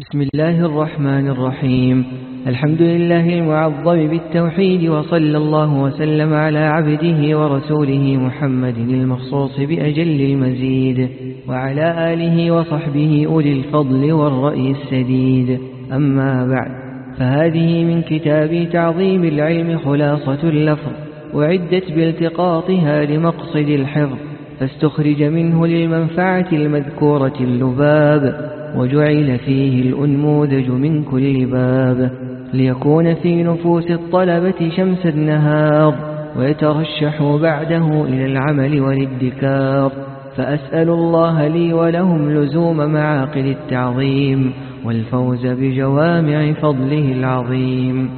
بسم الله الرحمن الرحيم. الحمد لله المعظم بالتوحيد وصلى الله وسلم على عبده ورسوله محمد المخصوص بأجل المزيد وعلى آله وصحبه أولي الفضل والرأي السديد. أما بعد فهذه من كتاب تعظيم العلم خلاصة اللفظ وعدت بالتقاطها لمقصد الحفظ فاستخرج منه للمنفعة المذكورة اللباب. وجعل فيه الأنموذج من كل باب ليكون في نفوس الطلبة شمس النهار ويترشحوا بعده إلى العمل والادكار. فأسأل الله لي ولهم لزوم معاقل التعظيم والفوز بجوامع فضله العظيم.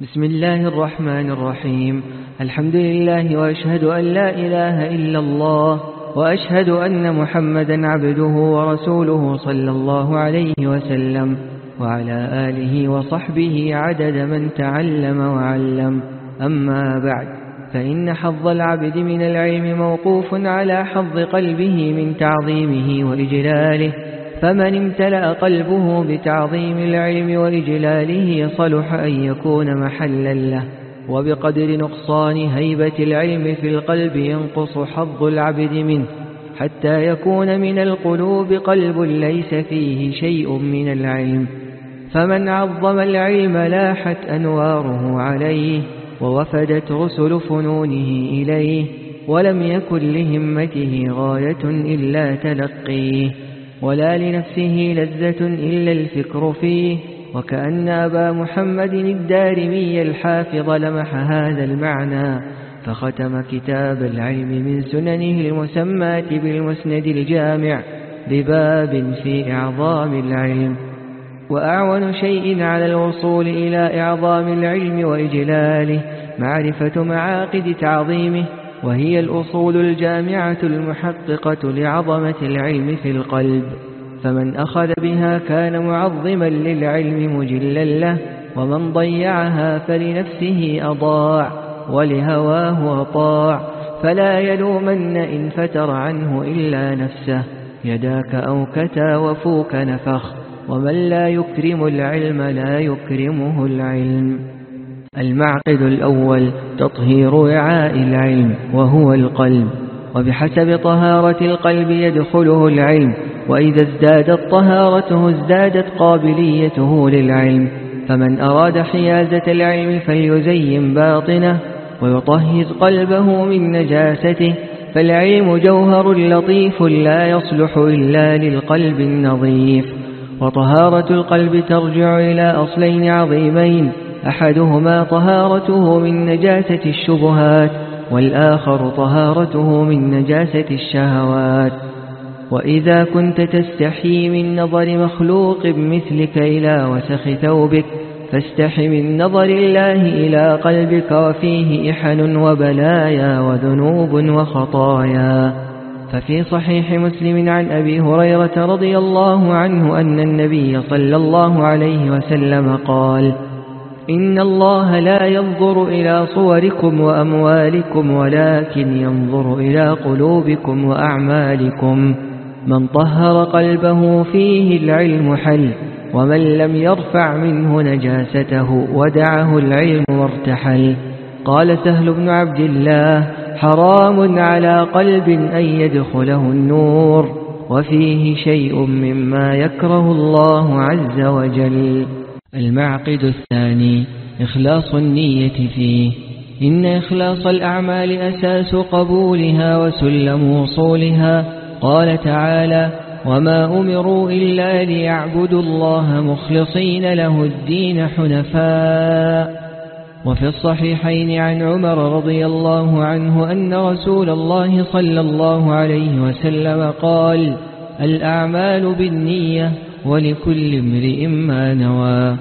بسم الله الرحمن الرحيم. الحمد لله وأشهد أن لا إله إلا الله وأشهد أن محمدا عبده ورسوله صلى الله عليه وسلم وعلى آله وصحبه عدد من تعلم وعلم. أما بعد فإن حظ العبد من العلم موقوف على حظ قلبه من تعظيمه وإجلاله فمن امتلأ قلبه بتعظيم العلم وإجلاله صلح أن يكون محلا له. وبقدر نقصان هيبة العلم في القلب ينقص حظ العبد منه حتى يكون من القلوب قلب ليس فيه شيء من العلم. فمن عظم العلم لاحت أنواره عليه ووفدت رسل فنونه إليه ولم يكن لهمته غاية إلا تلقيه. ولا لنفسه لذة إلا الفكر فيه وكأن أبا محمد الدارمي الحافظ لمح هذا المعنى فختم كتاب العلم من سننه المسماة بالمسند الجامع بباب في إعظام العلم. وأعون شيء على الوصول إلى إعظام العلم وإجلاله معرفة معاقد تعظيمه وهي الأصول الجامعة المحققة لعظمة العلم في القلب. فمن أخذ بها كان معظما للعلم مجلا له ومن ضيعها فلنفسه أضاع ولهواه أطاع فلا يلومن إن فتر عنه إلا نفسه. يداك أوكتا وفوك نفخ ومن لا يكرم العلم لا يكرمه العلم. المعقد الأول تطهير وعاء العلم وهو القلب. وبحسب طهارة القلب يدخله العلم وإذا ازدادت طهارته ازدادت قابليته للعلم فمن أراد حيازة العلم فليزين باطنه ويطهز قلبه من نجاسته فالعلم جوهر لطيف لا يصلح إلا للقلب النظيف. وطهارة القلب ترجع إلى أصلين عظيمين أحدهما طهارته من نجاسة الشبهات والآخر طهارته من نجاسة الشهوات. وإذا كنت تستحي من نظر مخلوق مثلك إلى وسخ ثوبك فاستح من نظر الله إلى قلبك وفيه إحن وبلايا وذنوب وخطايا ففي صحيح مسلم عن أبي هريرة رضي الله عنه أن النبي صلى الله عليه وسلم قال إن الله لا ينظر إلى صوركم وأموالكم ولكن ينظر إلى قلوبكم وأعمالكم من طهر قلبه فيه العلم حل ومن لم يرفع منه نجاسته ودعه العلم وارتحل. قال سهل بن عبد الله حرام على قلب أن يدخله النور وفيه شيء مما يكره الله عز وجل. المعقد الثاني إخلاص النية فيه. إن إخلاص الأعمال أساس قبولها وسلم وصولها قال تعالى وما أمروا إلا ليعبدوا الله مخلصين له الدين حنفاء وفي الصحيحين عن عمر رضي الله عنه أن رسول الله صلى الله عليه وسلم قال الأعمال بالنية ولكل امرئ ما نوى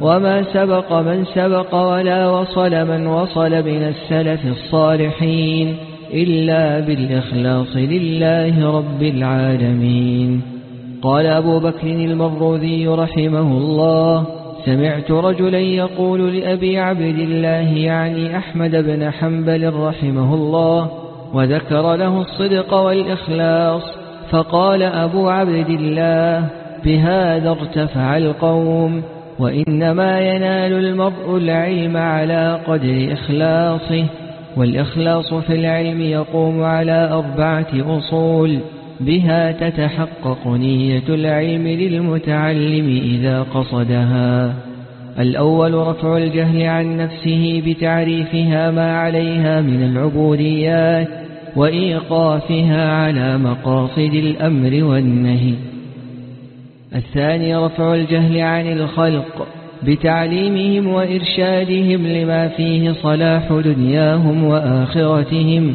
وما سبق من سبق ولا وصل من وصل من السلف الصالحين إلا بالإخلاص لله رب العالمين. قال أبو بكر المروذي رحمه الله سمعت رجلا يقول لأبي عبد الله يعني أحمد بن حنبل رحمه الله وذكر له الصدق والإخلاص فقال أبو عبد الله بهذا ارتفع القوم وإنما ينال المرء العلم على قدر إخلاصه. والإخلاص في العلم يقوم على أربعة أصول. بها تتحقق نية العلم للمتعلم إذا قصدها. الأول رفع الجهل عن نفسه بتعريفها ما عليها من العبوديات وإيقافها على مقاصد الأمر والنهي. الثاني رفع الجهل عن الخلق بتعليمهم وإرشادهم لما فيه صلاح دنياهم وآخرتهم.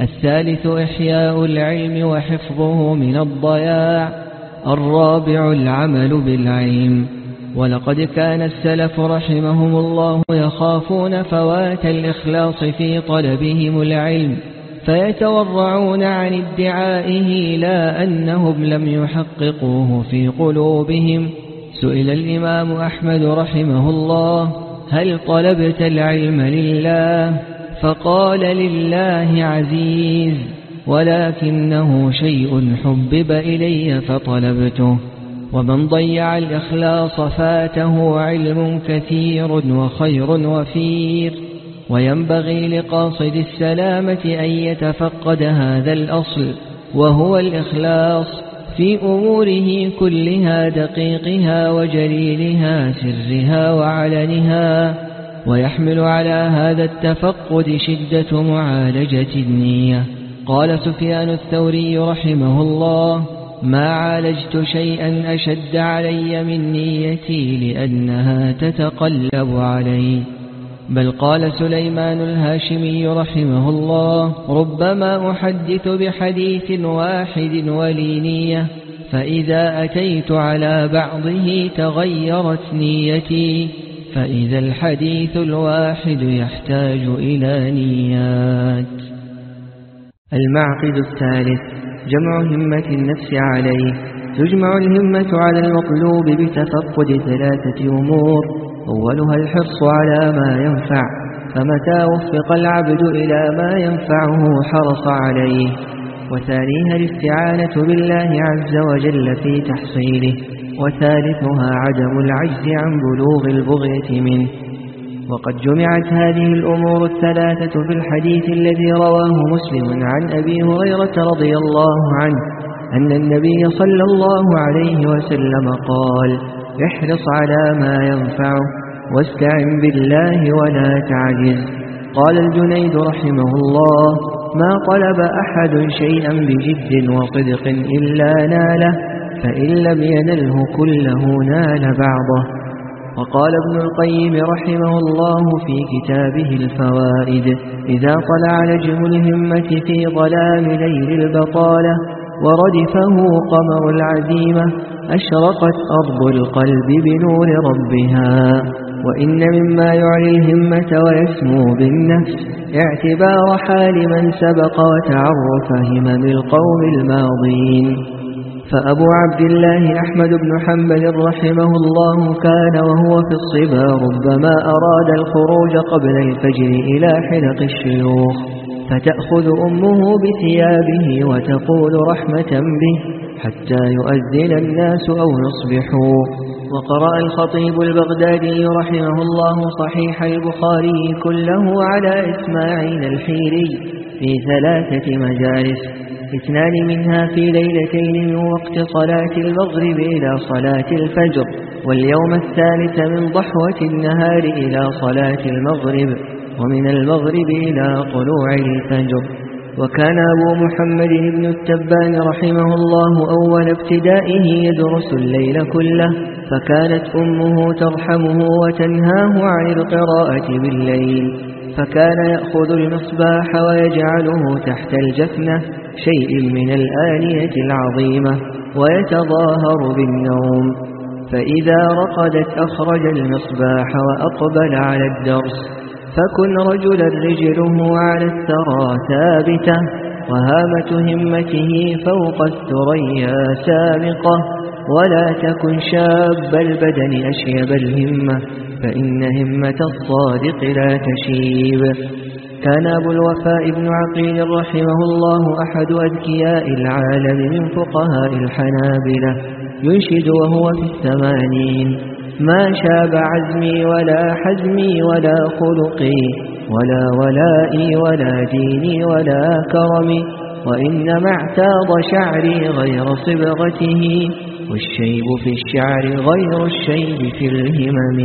الثالث إحياء العلم وحفظه من الضياع. الرابع العمل بالعلم. ولقد كان السلف رحمهم الله يخافون فوات الإخلاص في طلبهم العلم فيتورعون عن ادعائه لا أنهم لم يحققوه في قلوبهم. سئل الإمام أحمد رحمه الله هل طلبت العلم لله؟ فقال لله عزيز ولكنه شيء حبب إلي فطلبته. ومن ضيع الإخلاص فاته علم كثير وخير وفير. وينبغي لقاصد السلامة أن يتفقد هذا الأصل وهو الإخلاص. في أموره كلها دقيقها وجليلها سرها وعلنها ويحمل على هذا التفقد شدة معالجة النية. قال سفيان الثوري رحمه الله ما عالجت شيئا أشد علي من نيتي لأنها تتقلب علي. بل قال سليمان الهاشمي رحمه الله ربما أحدث بحديث واحد ولي نية فإذا أتيت على بعضه تغيرت نيتي فإذا الحديث الواحد يحتاج إلى نيات. المعقد الثالث جمع همة النفس عليه تجمع الهمة على المطلوب بتفقد ثلاثة أمور. أولها الحرص على ما ينفع فمتى وفق العبد إلى ما ينفعه حرص عليه. وثانيها الاستعانة بالله عز وجل في تحصيله. وثالثها عدم العجز عن بلوغ البغية منه. وقد جمعت هذه الأمور الثلاثة في الحديث الذي رواه مسلم عن أبي هريرة رضي الله عنه أن النبي صلى الله عليه وسلم قال احرص على ما ينفعه واستعن بالله ولا تعجز قال الجنيد رحمه الله ما طلب أحد شيئا بجد وصدق إلا ناله فإن لم ينله كله نال بعضه. وقال ابن القيم رحمه الله في كتابه الفوائد إذا طلع نجم الهمة في ظلام ليل البطالة وردفه قمر العزيمة أشرقت أرض القلب بنور ربها. وإن مما يعلي الهمة ويسمو بالنفس اعتبار حال من سبق وتعرف همم القوم الماضين. فأبو عبد الله أحمد بن حنبل رحمه الله كان وهو في الصبا ربما أراد الخروج قبل الفجر إلى حلق الشيوخ. فتأخذ أمه بثيابه وتقول رحمة به حتى يؤذن الناس أو يصبحوا. وقرأ الخطيب البغدادي رحمه الله صحيح البخاري كله على إسماعيل الحيري في ثلاثة مجالس اثنان منها في ليلتين من وقت صلاة المغرب إلى صلاة الفجر واليوم الثالث من ضحوة النهار إلى صلاة المغرب. ومن المغرب إلى طلوع الفجر. وكان أبو محمد بن التبان رحمه الله أول ابتدائه يدرس الليل كله فكانت أمه ترحمه وتنهاه عن القراءة بالليل. فكان يأخذ المصباح ويجعله تحت الجفنة شيء من الآنية العظيمة ويتظاهر بالنوم. فإذا رقدت أخرج المصباح وأقبل على الدرس. فكن رجلا رجله على الثرى ثابتة وهامة همته فوق الثريا سامقة ولا تكن شاب البدن أشيب الهمة فإن همة الصادق لا تشيب. كان أبو الوفاء بن عقيل رحمه الله أحد أذكياء العالم من فقهاء الحنابلة ينشد وهو في الثمانين. ما شاب عزمي ولا حزمي ولا خلقي ولا ولائي ولا ديني ولا كرمي وإنما اعتاض شعري غير صبغته والشيب في الشعر غير الشيب في الهمم.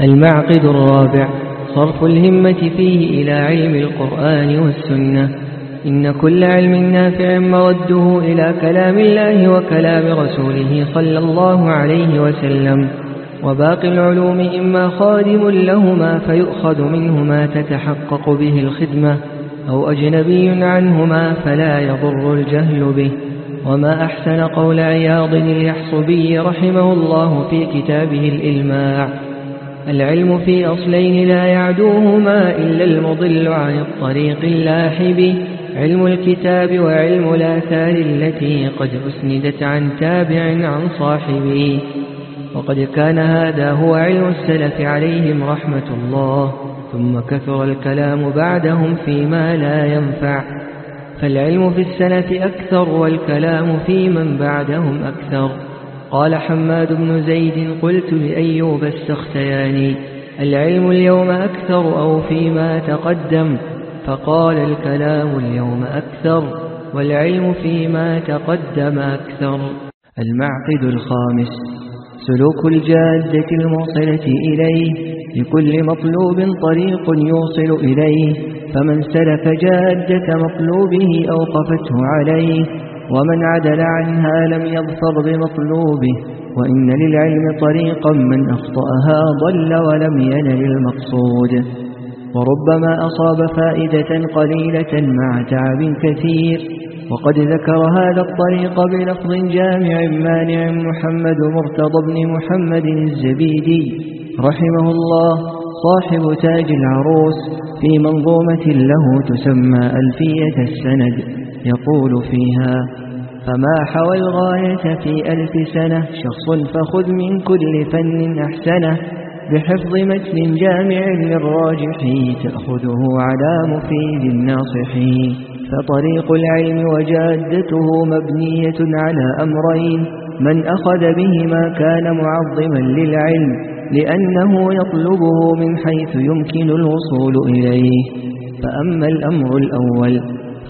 المعقد الرابع صرف الهمة فيه إلى علم القرآن والسنة. إن كل علم نافع مرده إلى كلام الله وكلام رسوله صلى الله عليه وسلم. وباقي العلوم إما خادم لهما فيؤخذ منهما تتحقق به الخدمة أو أجنبي عنهما فلا يضر الجهل به. وما أحسن قول عياض اليحصبي رحمه الله في كتابه الإلماع. العلم في أصلين لا يعدوهما إلا المضل عن الطريق اللاحب. علم الكتاب وعلم الآثار التي قد أسندت عن تابع عن صاحبه. وقد كان هذا هو علم السلف عليهم رحمة الله. ثم كثر الكلام بعدهم فيما لا ينفع. فالعلم في السلف أكثر والكلام في من بعدهم أكثر. قال حماد بن زيد قلت لأيوب السختياني العلم اليوم أكثر أو فيما تقدم؟ فقال الكلام اليوم أكثر والعلم فيما تقدم أكثر. المعقد الخامس سلوك الجادة الموصلة إليه لكل مطلوب طريق يوصل إليه فمن سلك جادة مطلوبه أوقفته عليه ومن عدل عنها لم يظفر بمطلوبه وإن للعلم طريقا من أخطأها ضل ولم ينل المقصود وربما أصاب فائدة قليلة مع تعب كثير. وقد ذكر هذا الطريق بلفظ جامع مانع محمد مرتضى بن محمد الزبيدي رحمه الله صاحب تاج العروس في منظومة له تسمى ألفية السند يقول فيها فما حوى الغاية في ألف سنة شخص فخذ من كل فن أحسنه بحفظ متن جامع للراجح تأخذه على مفيد الناصح. فطريق العلم وجادته مبنية على أمرين من أخذ بهما كان معظما للعلم لأنه يطلبه من حيث يمكن الوصول إليه. فأما الأمر الأول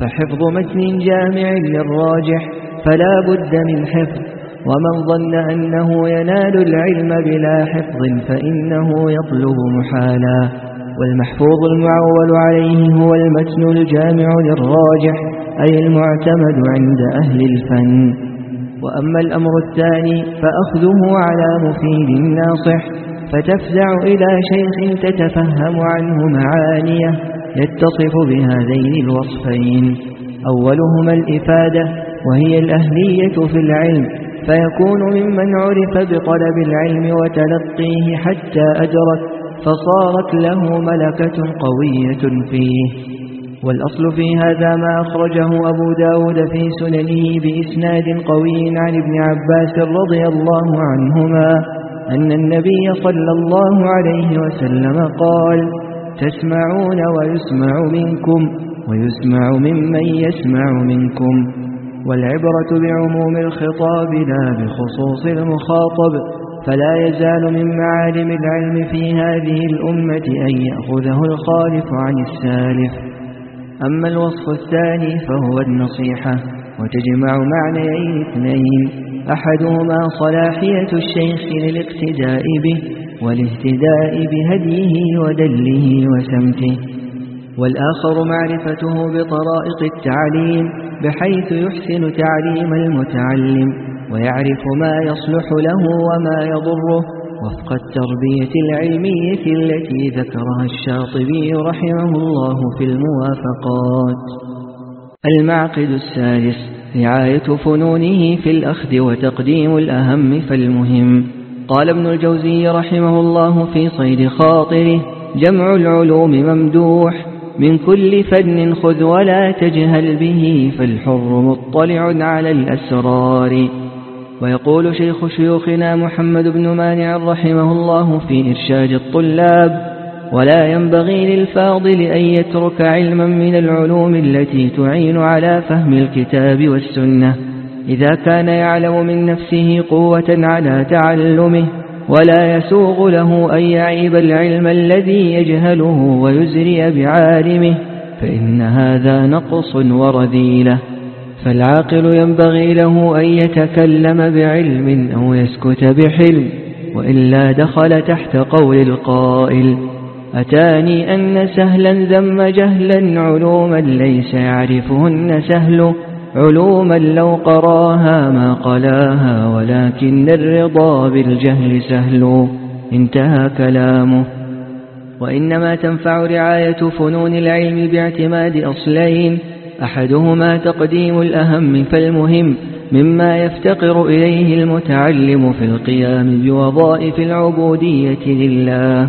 فحفظ متن جامع للراجح فلا بد من حفظ ومن ظن أنه ينال العلم بلا حفظ فإنه يطلب محالا والمحفوظ المعول عليه هو المتن الجامع للراجح أي المعتمد عند أهل الفن. وأما الأمر الثاني فأخذه على مفيد ناصح فتفزع إلى شيخ تتفهم عنه معانيه يتصف بهذين الوصفين. أولهما الإفادة وهي الأهلية في العلم فيكون ممن عرف بطلب العلم وتلقيه حتى أجرت فصارت له ملكة قوية فيه. والأصل في هذا ما أخرجه أبو داود في سننه بإسناد قوي عن ابن عباس رضي الله عنهما أن النبي صلى الله عليه وسلم قال تسمعون ويسمع منكم ويسمع ممن يسمع منكم. والعبرة بعموم الخطاب لا بخصوص المخاطب فلا يزال من معالم العلم في هذه الأمة أن يأخذه الخالف عن السالف. أما الوصف الثاني فهو النصيحة وتجمع معنيين اثنين أحدهما صلاحية الشيخ للاقتداء به والاهتداء بهديه ودله وسمته. والآخر معرفته بطرائق التعليم بحيث يحسن تعليم المتعلم ويعرف ما يصلح له وما يضره. وفق التربية العلمية التي ذكرها الشاطبي رحمه الله في الموافقات. المعقد السادس رعاية فنونه في الأخذ وتقديم الأهم فالمهم. قال ابن الجوزي رحمه الله في صيد خاطره جمع العلوم ممدوح من كل فن خذ ولا تجهل به فالحر مطلع على الأسرار. ويقول شيخ شيوخنا محمد بن مانع رحمه الله في إرشاد الطلاب ولا ينبغي للفاضل أن يترك علما من العلوم التي تعين على فهم الكتاب والسنة. إذا كان يعلم من نفسه قوة على تعلمه ولا يسوغ له أن يعيب العلم الذي يجهله ويزري بعالمه فإن هذا نقص ورذيلة فالعاقل ينبغي له أن يتكلم بعلم أو يسكت بحلم وإلا دخل تحت قول القائل أتاني أن سهلا ذم جهلا علوما ليس يعرفهن سهل علوما لو قراها ما قلاها ولكن الرضا بالجهل سهل. انتهى كلامه. وإنما تنفع رعاية فنون العلم باعتماد أصلين. أحدهما تقديم الأهم فالمهم مما يفتقر إليه المتعلم في القيام بوظائف العبودية لله.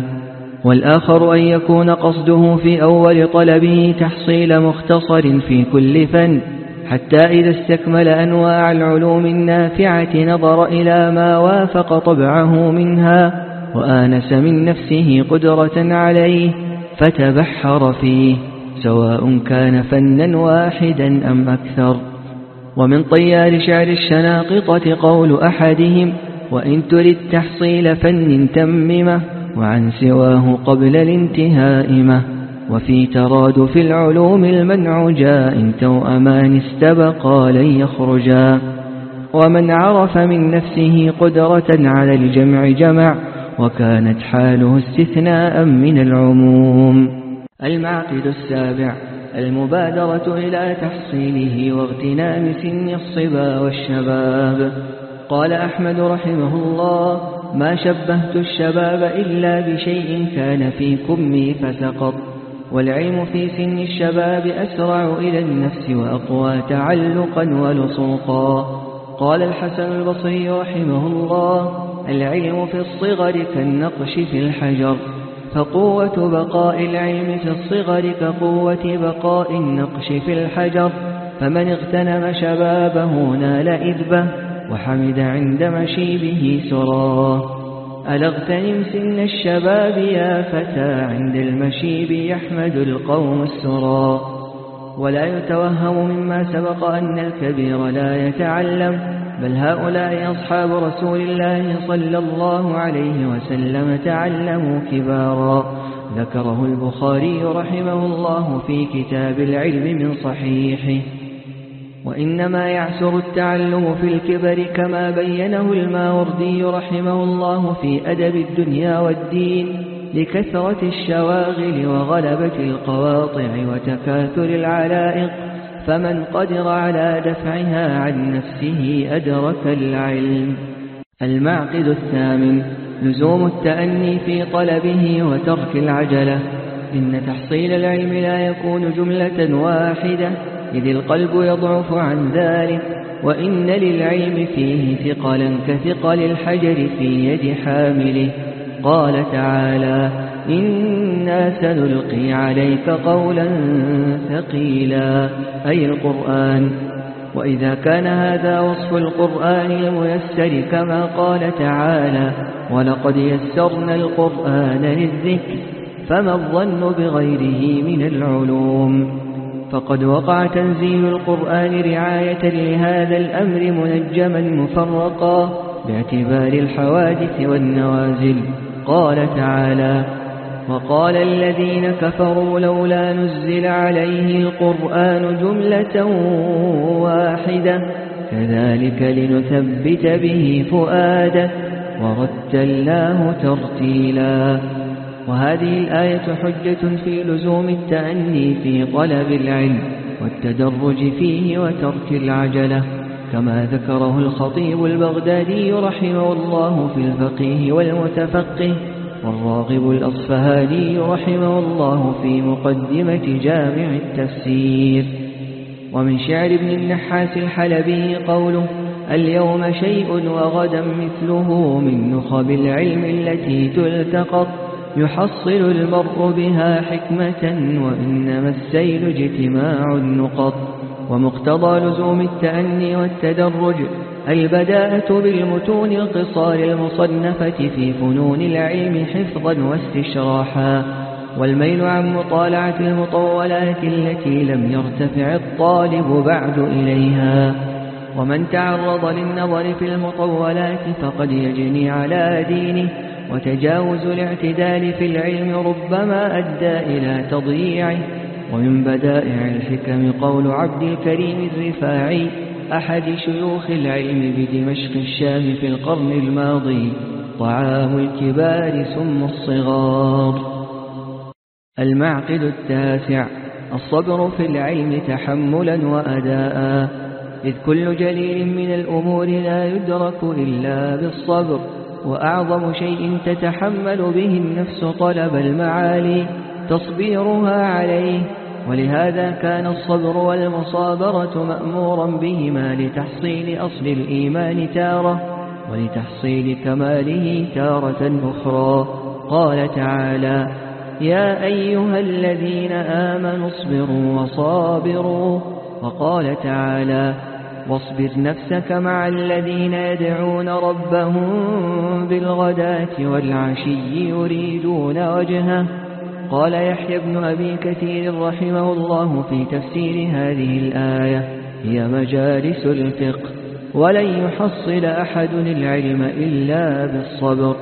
والآخر أن يكون قصده في أول طلبه تحصيل مختصر في كل فن. حتى إذا استكمل أنواع العلوم النافعة نظر إلى ما وافق طبعه منها وآنس من نفسه قدرة عليه فتبحر فيه سواء كان فنا واحدا أم أكثر. ومن طيار شعر الشناقطة قول أحدهم وإن تريد تحصيل فن تممه وعن سواه قبل الانتهاء مه وفي ترادف العلوم المنع جاء إن توأمان استبقى لن يخرجا. ومن عرف من نفسه قدرة على الجمع جمع وكانت حاله استثناء من العموم. المعقد السابع المبادرة إلى تحصيله واغتنام سن الصبا والشباب. قال أحمد رحمه الله ما شبهت الشباب إلا بشيء كان في كمي فسقط. والعلم في سن الشباب أسرع إلى النفس وأقوى تعلقا ولصوقا. قال الحسن البصري رحمه الله العلم في الصغر كالنقش في الحجر فقوة بقاء العلم في الصغر كقوة بقاء النقش في الحجر. فمن اغتنم شبابه نال إذبه وحمد عند مشيبه سراه. ألا اغتنم سن الشباب يا فتى عند المشيب يحمد القوم السرى. ولا يتوهم مما سبق أن الكبير لا يتعلم بل هؤلاء أصحاب رسول الله صلى الله عليه وسلم تعلموا كبارا. ذكره البخاري رحمه الله في كتاب العلم من صحيحه. وإنما يعسر التعلم في الكبر كما بينه الماوردي رحمه الله في أدب الدنيا والدين لكثرة الشواغل وغلبة القواطع وتكاثر العلائق فمن قدر على دفعها عن نفسه أدرك العلم. المعقد الثامن لزوم التأني في طلبه وترك العجلة. إن تحصيل العلم لا يكون جملة واحدة إذ القلب يضعف عن ذلك وإن للعلم فيه ثقلا كثقل الحجر في يد حامله. قال تعالى إنا سنلقي عليك قولا ثقيلا أي القرآن. وإذا كان هذا وصف القرآن الميسر كما قال تعالى ولقد يسرنا القرآن للذكر فما الظن بغيره من العلوم. فقد وقع تنزيل القرآن رعاية لهذا الأمر منجما مفرقا باعتبار الحوادث والنوازل. قال تعالى وقال الذين كفروا لولا نزل عليه القرآن جملة واحدة كذلك لنثبت به فؤادك ورتلناه ترتيلا. وهذه الآية حجة في لزوم التأني في طلب العلم والتدرج فيه وترك العجلة كما ذكره الخطيب البغدادي رحمه الله في الفقيه والمتفقه والراغب الأصفهاني رحمه الله في مقدمة جامع التفسير. ومن شعر ابن النحاس الحلبي قوله اليوم شيء وغدا مثله من نخب العلم التي تلتقط. يحصل المرء بها حكمة وإنما السيل اجتماع النقط ومقتضى لزوم التأني والتدرج البداءة بالمتون القصار المصنفة في فنون العلم حفظا واستشراحا والميل عن مطالعة المطولات التي لم يرتفع الطالب بعد إليها. ومن تعرض للنظر في المطولات فقد يجني على دينه وتجاوز الاعتدال في العلم ربما أدى إلى تضييعه. ومن بدائع الحكم قول عبد الكريم الرفاعي أحد شيوخ العلم بدمشق الشام في القرن الماضي طعام الكبار ثم الصغار. المعقد التاسع الصبر في العلم تحملا وأداء. إذ كل جليل من الأمور لا يدرك إلا بالصبر. وأعظم شيء تتحمل به النفس طلب المعالي تصبيرها عليه. ولهذا كان الصبر والمصابرة مأمورا بهما لتحصيل أصل الإيمان تارة ولتحصيل كماله تارة أخرى. قال تعالى يا أيها الذين آمنوا اصبروا وصابروا. وقال تعالى واصبر نفسك مع الذين يدعون ربهم بالغداة والعشي يريدون وجهه. قال يحيى بن أبي كثير رحمه الله في تفسير هذه الآية هي مجالس الفقه ولن يحصل أحد العلم إلا بالصبر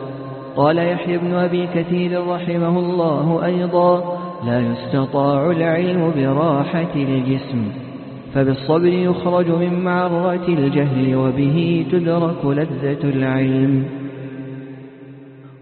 قال يحيى بن أبي كثير رحمه الله أيضا لا يستطاع العلم براحة الجسم فبالصبر يخرج من معرة الجهل وبه تدرك لذة العلم.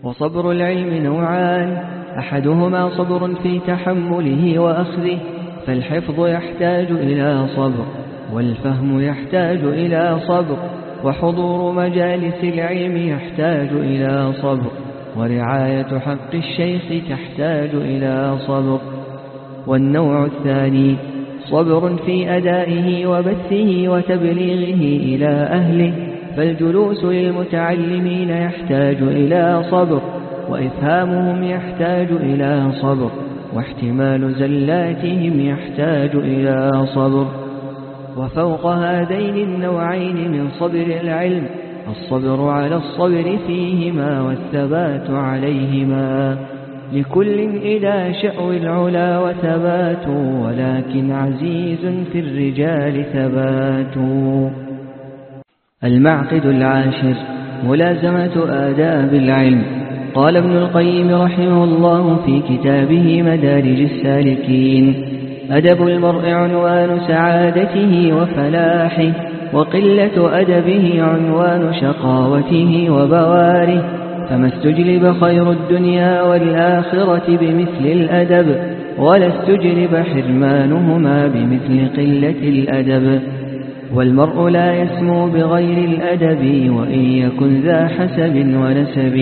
وصبر العلم نوعان أحدهما صبر في تحمله وأخذه فالحفظ يحتاج إلى صبر والفهم يحتاج إلى صبر وحضور مجالس العلم يحتاج إلى صبر ورعاية حق الشيخ تحتاج إلى صبر. والنوع الثاني صبر في أدائه وبثه وتبليغه إلى أهله فالجلوس للمتعلمين يحتاج إلى صبر وإفهامهم يحتاج إلى صبر واحتمال زلاتهم يحتاج إلى صبر. وفوق هذين النوعين من صبر العلم الصبر على الصبر فيهما والثبات عليهما. لكل إلى شأو العلا وثبات ولكن عزيز في الرجال ثبات المعقد العاشر ملازمة آداب العلم. قال ابن القيم رحمه الله في كتابه مدارج السالكين أدب المرء عنوان سعادته وفلاحه وقلة أدبه عنوان شقاوته وبواره. فما استجلب خير الدنيا والآخرة بمثل الأدب ولا استجلب حرمانهما بمثل قلة الأدب والمرء لا يسمو بغير الأدب وإن يكن ذا حسب ونسب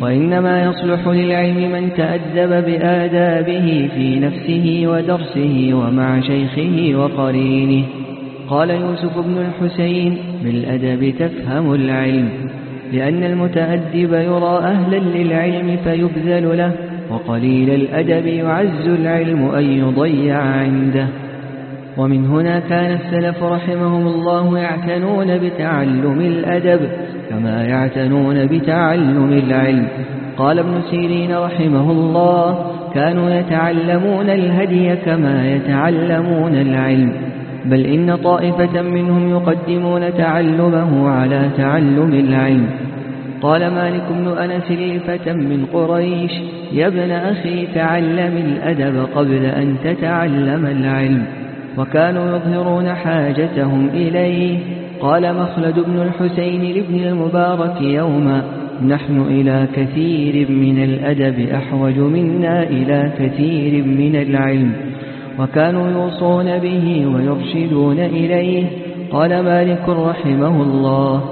وإنما يصلح للعلم من تأدب بآدابه في نفسه ودرسه ومع شيخه وقرينه قال يوسف بن الحسين بالأدب تفهم العلم لأن المتأدب يرى أهلا للعلم فيبذل له وقليل الأدب يعز العلم أن يضيع عنده. ومن هنا كان السلف رحمهم الله يعتنون بتعلم الأدب كما يعتنون بتعلم العلم. قال ابن سيرين رحمه الله كانوا يتعلمون الهدي كما يتعلمون العلم. بل إن طائفة منهم يقدمون تعلمه على تعلم العلم. قال مالك بن أنس لفتى من قريش يا ابن أخي تعلم الأدب قبل أن تتعلم العلم. وكانوا يظهرون حاجتهم إليه. قال مخلد بن الحسين لابن المبارك يوما نحن إلى كثير من الأدب أحوج منا إلى كثير من العلم. وكانوا يوصون به ويرشدون إليه. قال مالك رحمه الله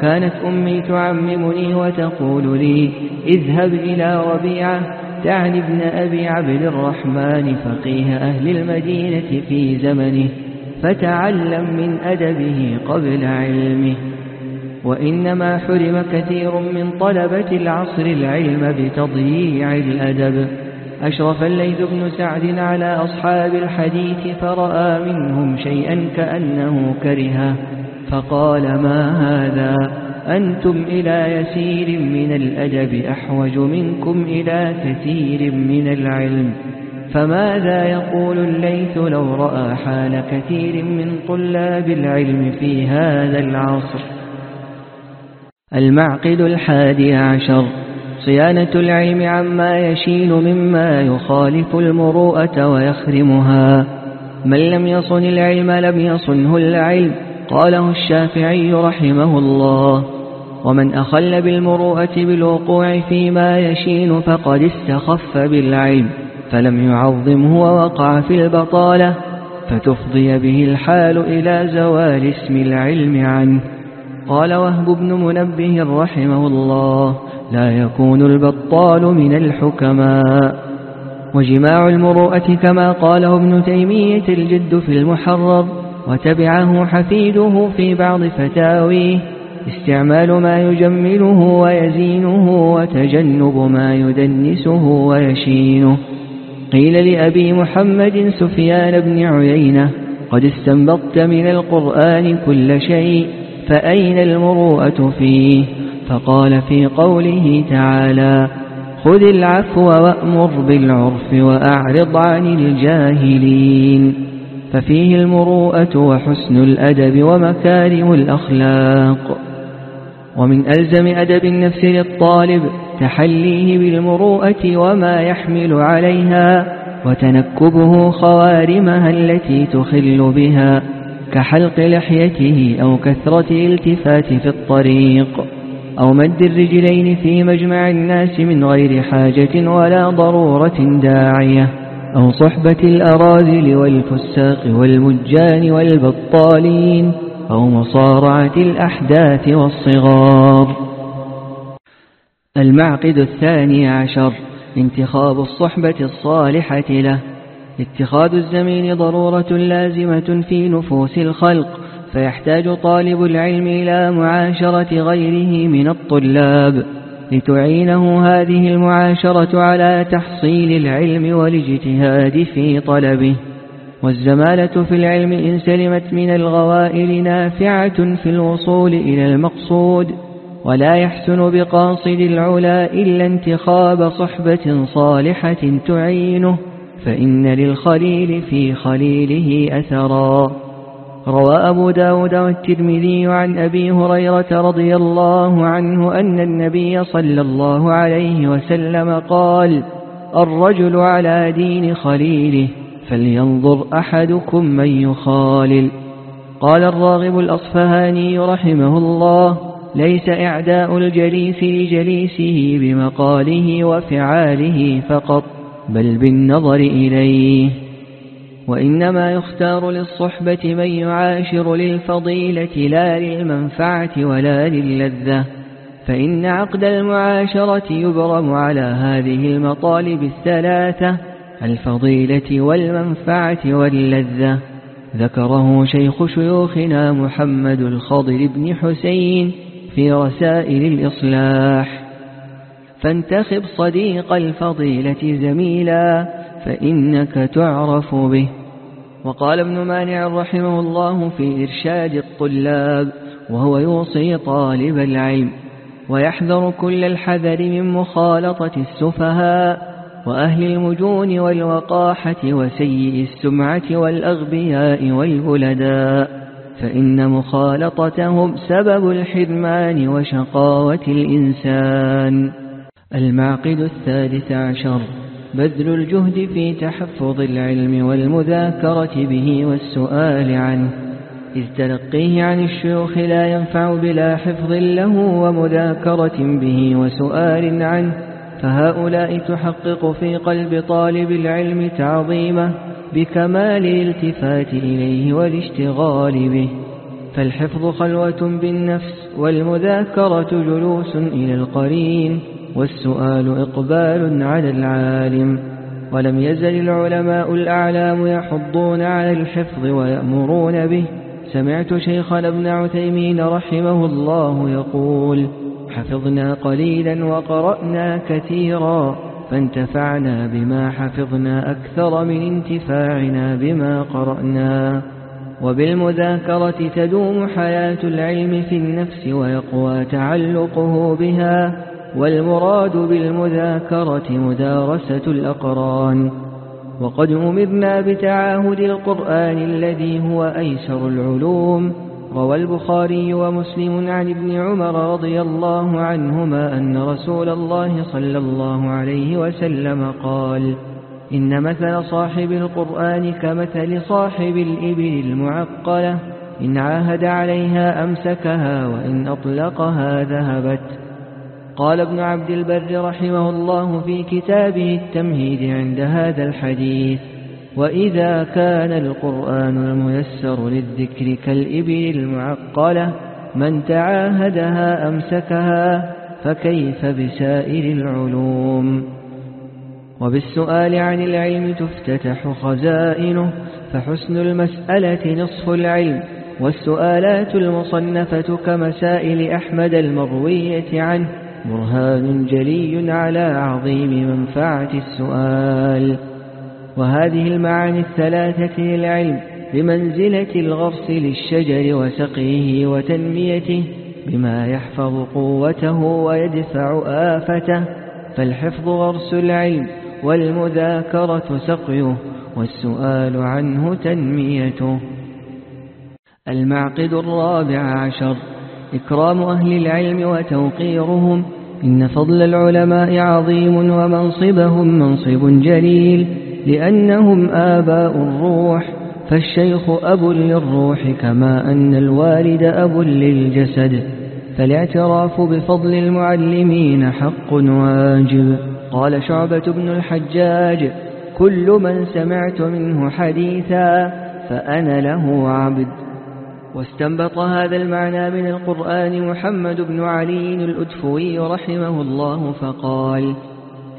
كانت أمي تعممني وتقول لي اذهب إلى ربيعة تعني ابن أبي عبد الرحمن فقيه أهل المدينة في زمنه فتعلم من أدبه قبل علمه. وإنما حرم كثير من طلبة العصر العلم بتضييع الأدب. أشرف الليث بن سعد على أصحاب الحديث فرأى منهم شيئا كأنه كرها فقال ما هذا؟ أنتم إلى يسير من الأدب أحوج منكم إلى كثير من العلم فماذا يقول الليث لو رأى حال كثير من طلاب العلم في هذا العصر؟ المعقد الحادي عشر صيانة العلم عما يشين مما يخالف المروءة ويخرمها. من لم يصن العلم لم يصنه العلم قاله الشافعي رحمه الله. ومن أخل بالمروءة بالوقوع فيما يشين فقد استخف بالعلم فلم يعظمه ووقع في البطالة فتفضي به الحال إلى زوال اسم العلم عنه. قال وهب بن منبه رحمه الله. لا يكون البطال من الحكماء. وجماع المروءة كما قاله ابن تيمية الجد في المحرر وتبعه حفيده في بعض فتاويه. استعمال ما يجمله ويزينه وتجنب ما يدنسه ويشينه. قيل لأبي محمد سفيان بن عيينة قد استنبطت من القرآن كل شيء فأين المروءة فيه؟ فقال في قوله تعالى خذ العفو وأمر بالعرف وأعرض عن الجاهلين ففيه المروءة وحسن الأدب ومكارم الأخلاق ومن ألزم أدب النفس للطالب تحليه بالمروءة وما يحمل عليها وتنكبه خوارمها التي تخل بها كحلق لحيته أو كثرة التفات في الطريق أو مد الرجلين في مجمع الناس من غير حاجة ولا ضرورة داعية أو صحبة الأراذل والفساق والمجان والبطالين أو مصارعة الأحداث والصغار. المعقد الثاني عشر انتخاب الصحبة الصالحة له. اتخاذ الزمين ضرورة لازمة في نفوس الخلق فيحتاج طالب العلم إلى معاشرة غيره من الطلاب لتعينه هذه المعاشرة على تحصيل العلم والاجتهاد في طلبه. والزمالة في العلم إن سلمت من الغوائل نافعة في الوصول إلى المقصود ولا يحسن بقاصد العلا إلا انتخاب صحبة صالحة تعينه فإن للخليل في خليله أثرا. روى أبو داود والترمذي عن أبي هريرة رضي الله عنه أن النبي صلى الله عليه وسلم قال الرجل على دين خليله فلينظر أحدكم من يخالل. قال الراغب الأصفهاني رحمه الله ليس إعداء الجليس لجليسه بمقاله وفعاله فقط بل بالنظر إليه. وإنما يختار للصحبة من يعاشر للفضيلة لا للمنفعة ولا للذة فإن عقد المعاشرة يبرم على هذه المطالب الثلاثة الفضيلة والمنفعة واللذة. ذكره شيخ شيوخنا محمد الخضر بن حسين في رسائل الإصلاح. فانتخب صديق الفضيلة زميلا فإنك تعرف به. وقال ابن مانع رحمه الله في إرشاد الطلاب وهو يوصي طالب العلم ويحذر كل الحذر من مخالطة السفهاء وأهل المجون والوقاحة وسيء السمعة والأغبياء والبلداء فإن مخالطتهم سبب الحرمان وشقاوة الإنسان. المعقد الثالث عشر. بذل الجهد في تحفظ العلم والمذاكرة به والسؤال عنه. إذ تلقيه عن الشيوخ لا ينفع بلا حفظ له ومذاكرة به وسؤال عنه. فهؤلاء تحقق في قلب طالب العلم تعظيمه بكمال الالتفات إليه والاشتغال به. فالحفظ خلوة بالنفس والمذاكرة جلوس إلى القرين. والسؤال إقبال على العالم. ولم يزل العلماء الأعلام يحضون على الحفظ ويأمرون به. سمعت شيخنا ابن عثيمين رحمه الله يقول حفظنا قليلا وقرأنا كثيرا فانتفعنا بما حفظنا أكثر من انتفاعنا بما قرأنا. وبالمذاكرة تدوم حياة العلم في النفس ويقوى تعلقه بها. والمراد بالمذاكرة مدارسة الأقران. وقد أمرنا بتعاهد القرآن الذي هو أيسر العلوم. روى البخاري ومسلم عن ابن عمر رضي الله عنهما أن رسول الله صلى الله عليه وسلم قال إن مثل صاحب القرآن كمثل صاحب الإبل المعقلة. إن عاهد عليها أمسكها وإن أطلقها ذهبت. قال ابن عبد البر رحمه الله في كتابه التمهيد عند هذا الحديث وإذا كان القرآن الميسر للذكر كالإبل المعقلة من تعاهدها أمسكها فكيف بسائر العلوم؟ وبالسؤال عن العلم تفتتح خزائنه فحسن المسألة نصف العلم والسؤالات المصنفة كمسائل أحمد المروية عنه برهان جلي على عظيم منفعة السؤال. وهذه المعاني الثلاثة للعلم بمنزلة الغرس للشجر وسقيه وتنميته بما يحفظ قوته ويدفع آفته. فالحفظ غرس العلم والمذاكرة سقيه والسؤال عنه تنميته. المعقد الرابع عشر إكرام أهل العلم وتوقيرهم إن فضل العلماء عظيم ومنصبهم منصب جليل لأنهم آباء الروح فالشيخ أب للروح كما أن الوالد أب للجسد فالاعتراف بفضل المعلمين حق واجب. قال شعبة بن الحجاج كل من سمعت منه حديثا فأنا له عبد. واستنبط هذا المعنى من القرآن محمد بن علي الأدفوي رحمه الله فقال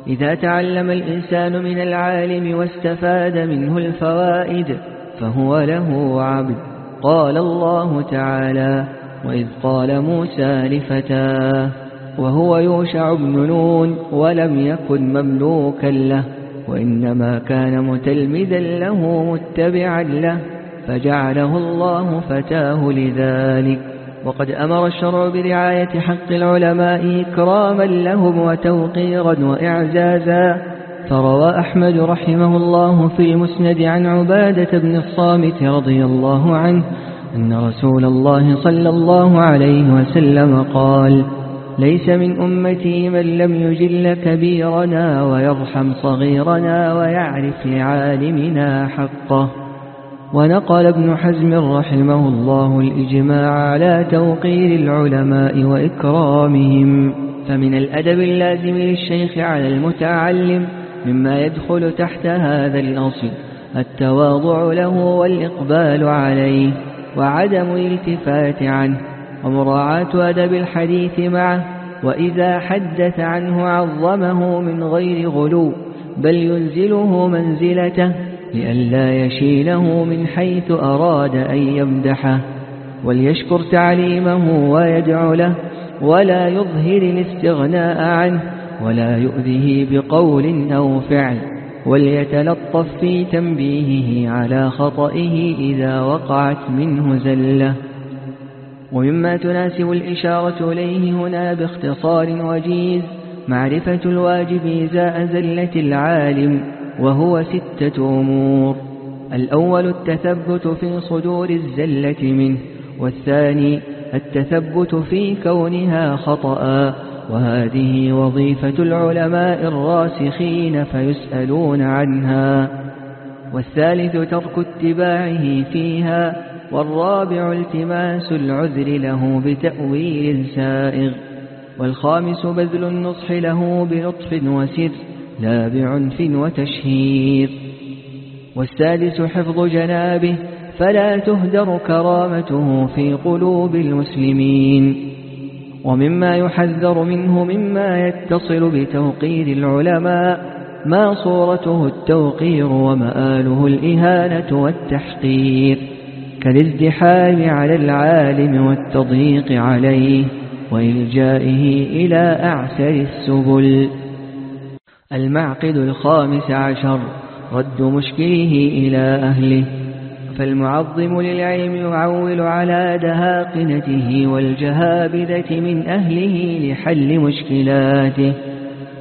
إذا تعلم الإنسان من العالم واستفاد منه الفوائد فهو له عبد قال الله تعالى وإذ قال موسى لفتاه وهو يوشع بن نون ولم يكن مملوكا له وإنما كان متلمذا له متبعا له فجعله الله فتاه لذلك. وقد أمر الشرع برعاية حق العلماء إكراما لهم وتوقيرا وإعزازا. فروى أحمد رحمه الله في المسند عن عبادة بن الصامت رضي الله عنه أن رسول الله صلى الله عليه وسلم قال ليس من أمتي من لم يجل كبيرنا ويرحم صغيرنا ويعرف لعالمنا حقه. ونقل ابن حزم رحمه الله الإجماع على توقير العلماء وإكرامهم. فمن الأدب اللازم للشيخ على المتعلم مما يدخل تحت هذا الأصل التواضع له والإقبال عليه وعدم الالتفات عنه ومراعاة أدب الحديث معه. وإذا حدث عنه عظمه من غير غلو بل ينزله منزلته لئلا يشيله من حيث أراد أن يمدحه وليشكر تعليمه ويدعو له ولا يظهر الاستغناء عنه ولا يؤذيه بقول أو فعل وليتلطف في تنبيهه على خطئه إذا وقعت منه زلة. ومما تناسب الإشارة إليه هنا باختصار وجيز معرفة الواجب إزاء زلة العالم. وهو ستة أمور. الأول التثبت في صدور الزلة منه والثاني التثبت في كونها خطأ وهذه وظيفة العلماء الراسخين فيسألون عنها. والثالث ترك اتباعه فيها والرابع التماس العذر له بتأويل سائغ والخامس بذل النصح له بلطف وسر. لا بعنف وتشهير. والسادس حفظ جنابه فلا تهدر كرامته في قلوب المسلمين. ومما يحذر منه مما يتصل بتوقير العلماء ما صورته التوقير ومآله الإهانة والتحقير. كالازدحام على العالم والتضييق عليه وإلجائه إلى أعسر السبل. المعقد الخامس عشر رد مشكله إلى أهله. فالمعظم للعلم يعول على دهاقنته والجهابذة من أهله لحل مشكلاته.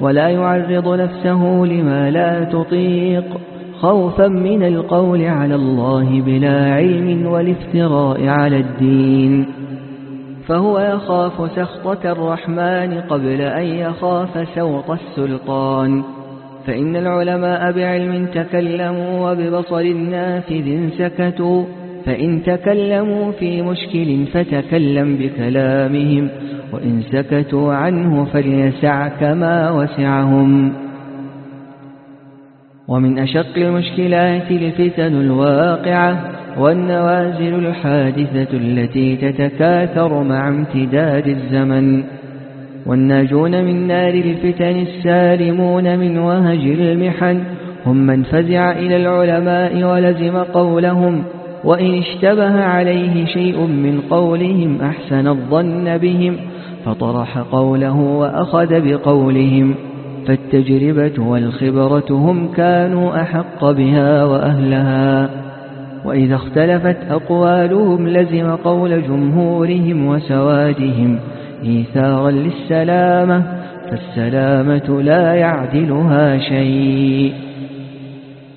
ولا يعرض نفسه لما لا تطيق خوفا من القول على الله بلا علم والافتراء على الدين. فهو يخاف سخطة الرحمن قبل أن يخاف سوط السلطان. فإن العلماء بعلم تكلموا وببصر نافذ سكتوا فإن تكلموا في مشكل فتكلم بكلامهم وإن سكتوا عنه فليسع كما وسعهم. ومن أشق المشكلات الفتن الواقعة والنوازل الحادثة التي تتكاثر مع امتداد الزمن. والناجون من نار الفتن السالمون من وهج المحن. هم من فزع إلى العلماء ولزم قولهم. وإن اشتبه عليه شيء من قولهم أحسن الظن بهم. فطرح قوله وأخذ بقولهم. فالتجربة والخبرة هم كانوا أحق بها وأهلها. وإذا اختلفت أقوالهم لزم قول جمهورهم وسوادهم إيثارا للسلامة فالسلامة لا يعدلها شيء.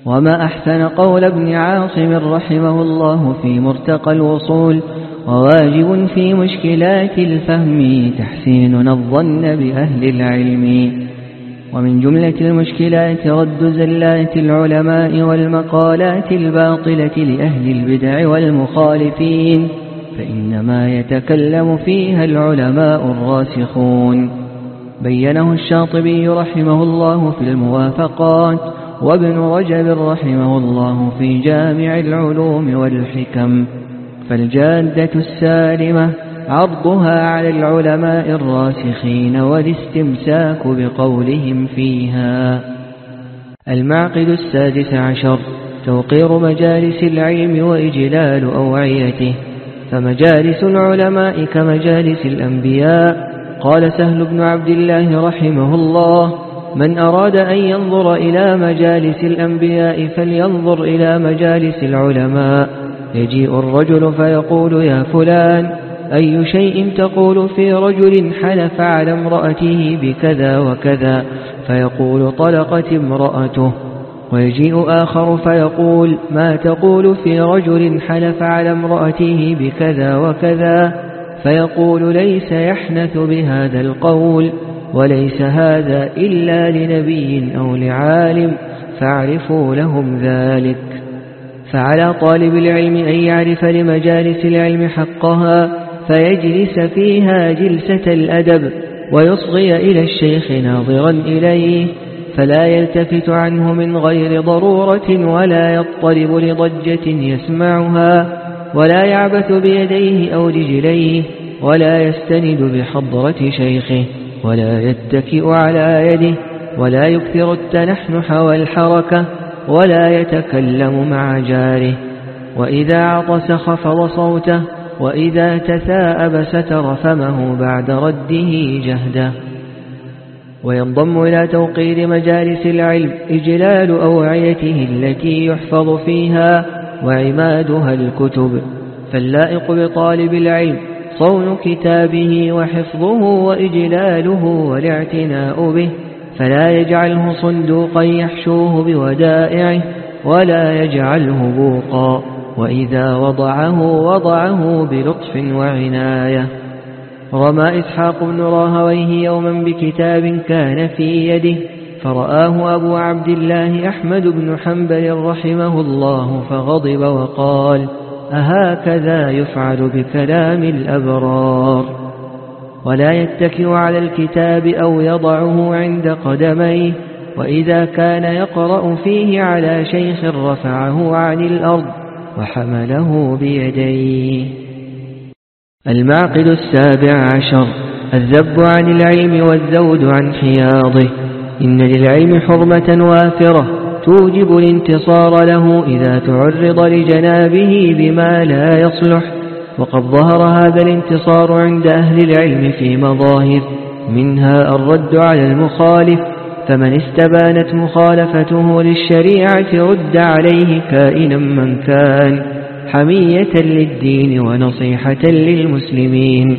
وما أحسن قول ابن عاصم رحمه الله في مرتقى الوصول وواجب في مشكلات الفهم تحسين الظن بأهل العلم. ومن جملة المشكلات رد زلات العلماء والمقالات الباطلة لأهل البدع والمخالفين فإنما يتكلم فيها العلماء الراسخون. بينه الشاطبي رحمه الله في الموافقات وابن رجب رحمه الله في جامع العلوم والحكم. فالجادة السالمة عرضها على العلماء الراسخين والاستمساك بقولهم فيها. المعقد السادس عشر توقير مجالس العلم وإجلال أوعيته. فمجالس العلماء كمجالس الأنبياء. قال سهل بن عبد الله رحمه الله من أراد أن ينظر إلى مجالس الأنبياء فلينظر إلى مجالس العلماء. يجيء الرجل فيقول يا فلان أي شيء تقول في رجل حلف على امرأته بكذا وكذا فيقول طلقت امرأته ويجيء آخر فيقول ما تقول في رجل حلف على امرأته بكذا وكذا؟ فيقول ليس يحنث بهذا القول وليس هذا إلا لنبي أو لعالم فاعرفوا لهم ذلك. فعلى طالب العلم أن يعرف لمجالس العلم حقها فيجلس فيها جلسة الأدب ويصغي إلى الشيخ ناظرا إليه فلا يلتفت عنه من غير ضرورة ولا يضطرب لضجة يسمعها ولا يعبث بيديه أو رجليه ولا يستند بحضرة شيخه ولا يتكئ على يده ولا يكثر التنحنح والحركة ولا يتكلم مع جاره. وإذا عطس خفض صوته وإذا تثاءب ستر فمه بعد رده جهده. وينضم إلى توقير مجالس العلم إجلال أوعيته التي يحفظ فيها وعمادها الكتب. فاللائق بطالب العلم صون كتابه وحفظه وإجلاله والاعتناء به. فلا يجعله صندوقا يحشوه بودائعه ولا يجعله بوقا. وإذا وضعه وضعه بلطف وعناية. رمى إسحاق بن راهويه يوما بكتاب كان في يده فرآه أبو عبد الله أحمد بن حنبل رحمه الله فغضب وقال أهكذا يفعل بكلام الأبرار. ولا يتكئ على الكتاب أو يضعه عند قدميه وإذا كان يقرأ فيه على شيخ رفعه عن الأرض. وحمله بيديه. المعقد السابع عشر. الذب عن العلم والزود عن حياضه. إن للعلم حرمة وافرة. توجب الانتصار له إذا تعرض لجنابه بما لا يصلح. وقد ظهر هذا الانتصار عند أهل العلم في مظاهر. منها الرد على المخالف فمن استبانت مخالفته للشريعة رد عليه كائنا من كان حمية للدين ونصيحة للمسلمين.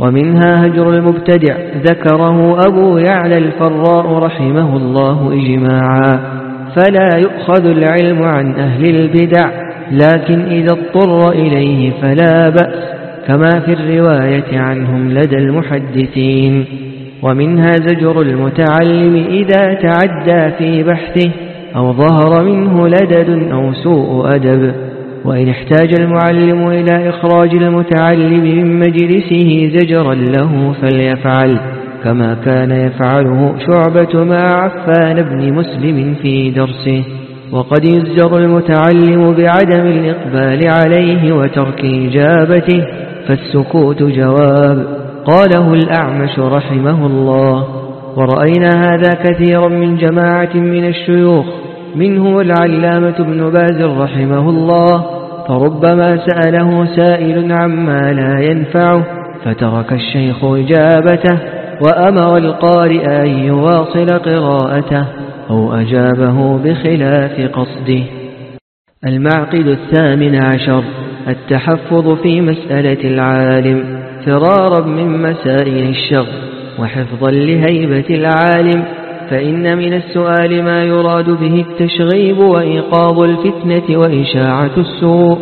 ومنها هجر المبتدع ذكره أبو يعلى الفراء رحمه الله إجماعا فلا يؤخذ العلم عن أهل البدع لكن إذا اضطر إليه فلا بأس كما في الرواية عنهم لدى المحدثين. ومنها زجر المتعلم إذا تعدى في بحثه أو ظهر منه لدد أو سوء أدب. وإن احتاج المعلم إلى إخراج المتعلم من مجلسه زجرا له فليفعل كما كان يفعله شعبة مع عفان بن مسلم في درسه. وقد يزجر المتعلم بعدم الإقبال عليه وترك إجابته فالسكوت جواب. قاله الأعمش رحمه الله ورأينا هذا كثيرا من جماعة من الشيوخ منهم العلامة ابن باز رحمه الله فربما سأله سائل عما لا ينفعه فترك الشيخ إجابته وأمر القارئ أن يواصل قراءته أو أجابه بخلاف قصده. المعقد الثامن عشر التحفظ في مسألة العالم. فرارا من مسائل الشر وحفظا لهيبة العالم فإن من السؤال ما يراد به التشغيب وإيقاظ الفتنة وإشاعة السوء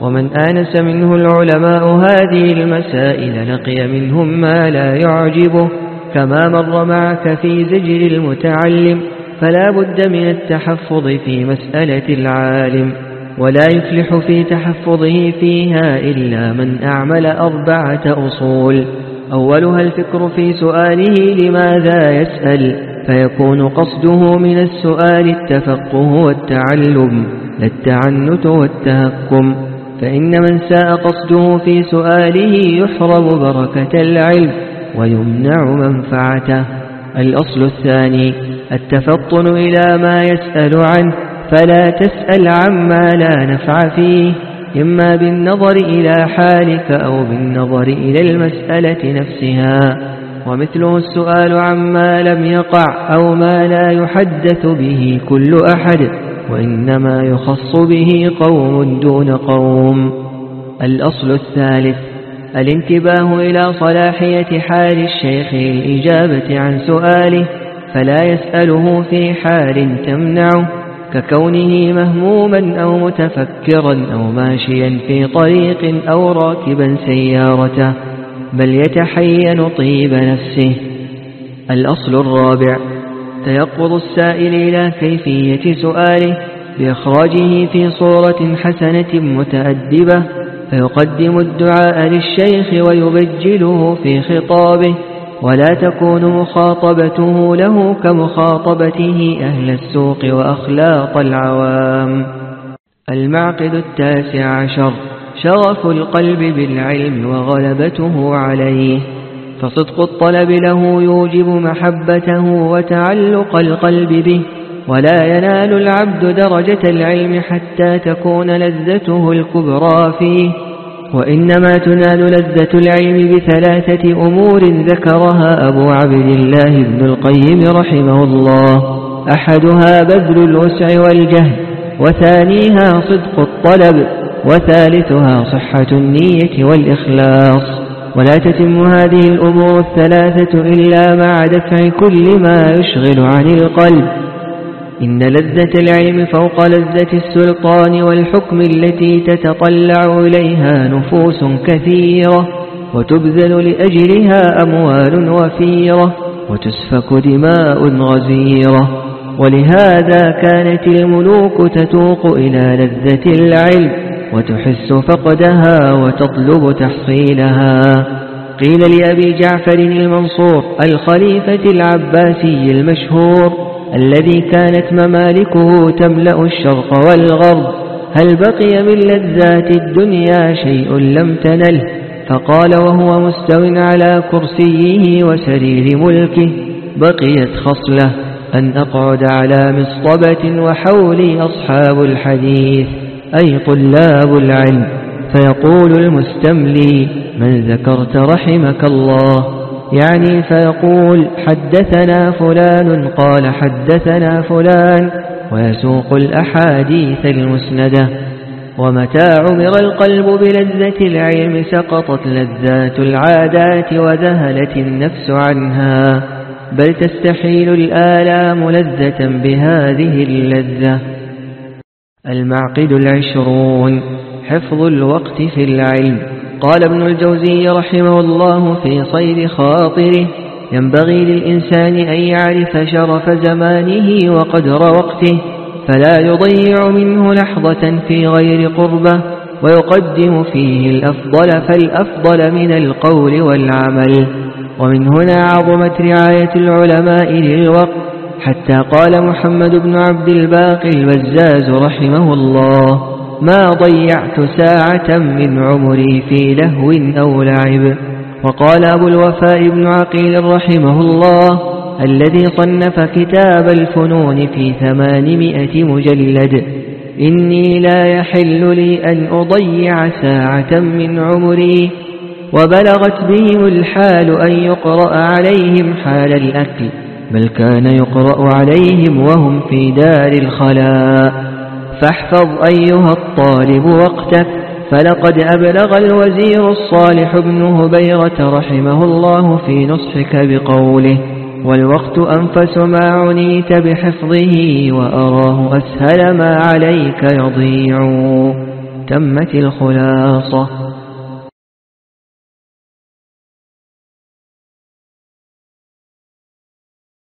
ومن آنس منه العلماء هذه المسائل لقي منهم ما لا يعجبه كما مر معك في زجر المتعلم فلا بد من التحفظ في مسألة العالم. ولا يفلح في تحفظه فيها إلا من أعمل أربعة أصول. أولها الفكر في سؤاله لماذا يسأل؟ فيكون قصده من السؤال التفقه والتعلم لا التعنت والتهكم. فإن من ساء قصده في سؤاله يحرم بركة العلم ويمنع منفعته. الأصل الثاني التفطن إلى ما يسأل عنه. فلا تسأل عما لا نفع فيه إما بالنظر إلى حالك أو بالنظر إلى المسألة نفسها. ومثله السؤال عما لم يقع أو ما لا يحدث به كل أحد وإنما يخص به قوم دون قوم. الأصل الثالث الانتباه إلى صلاحية حال الشيخ للإجابة عن سؤاله فلا يسأله في حال تمنعه. ككونه مهموما أو متفكرا أو ماشيا في طريق أو راكبا سيارته بل يتحين طيب نفسه. الأصل الرابع تيقظ السائل إلى كيفية سؤاله بإخراجه في صورة حسنة متأدبة فيقدم الدعاء للشيخ ويبجله في خطابه. ولا تكون مخاطبته له كمخاطبته أهل السوق وأخلاق العوام. المعقد التاسع عشر. شغف القلب بالعلم وغلبته عليه. فصدق الطلب له يوجب محبته وتعلق القلب به. ولا ينال العبد درجة العلم حتى تكون لذته الكبرى فيه. وإنما تنال لذة العلم بثلاثة أمور ذكرها أبو عبد الله بن القيم رحمه الله. أحدها بذل الوسع والجهد وثانيها صدق الطلب وثالثها صحة النية والإخلاص. ولا تتم هذه الأمور الثلاثة إلا مع دفع كل ما يشغل عن القلب. إن لذة العلم فوق لذة السلطان والحكم التي تتطلع إليها نفوس كثيرة وتبذل لأجلها أموال وفيرة وتسفك دماء غزيرة ولهذا كانت الملوك تتوق إلى لذة العلم وتحس فقدها وتطلب تحصيلها. قيل لأبي جعفر المنصور الخليفة العباسي المشهور الذي كانت ممالكه تملأ الشرق والغرب. هل بقي من لذات الدنيا شيء لم تنله؟ فقال وهو مستو على كرسيه وسرير ملكه. بقيت خصلة أن أقعد على مصطبة وحولي أصحاب الحديث أي طلاب العلم. فيقول المستملي من ذكرت رحمك الله؟ يعني فيقول حدثنا فلان قال حدثنا فلان ويسوق الأحاديث المسندة ومتى عمر القلب بلذة العلم سقطت لذات العادات وذهلت النفس عنها بل تستحيل الآلام لذة بهذه اللذة المعقد العشرون حفظ الوقت في العلم قال ابن الجوزي رحمه الله في صيد خاطره ينبغي للإنسان أن يعرف شرف زمانه وقدر وقته فلا يضيع منه لحظة في غير قربة ويقدم فيه الأفضل فالأفضل من القول والعمل. ومن هنا عظمت رعاية العلماء للوقت حتى قال محمد بن عبد الباقي البزاز رحمه الله ما ضيعت ساعة من عمري في لهو أو لعب. وقال أبو الوفاء بن عقيل رحمه الله الذي صنف كتاب الفنون في ثمانمائة مجلد إني لا يحل لي أن أضيع ساعة من عمري. وبلغت بهم الحال أن يقرأ عليهم حال الأكل بل كان يقرأ عليهم وهم في دار الخلاء. فاحفظ أيها الطالب وقتك فلقد أبلغ الوزير الصالح بن هبيرة رحمه الله في نصحك بقوله والوقت أنفس ما عنيت بحفظه وأراه أسهل ما عليك يضيع. تمت الخلاصة.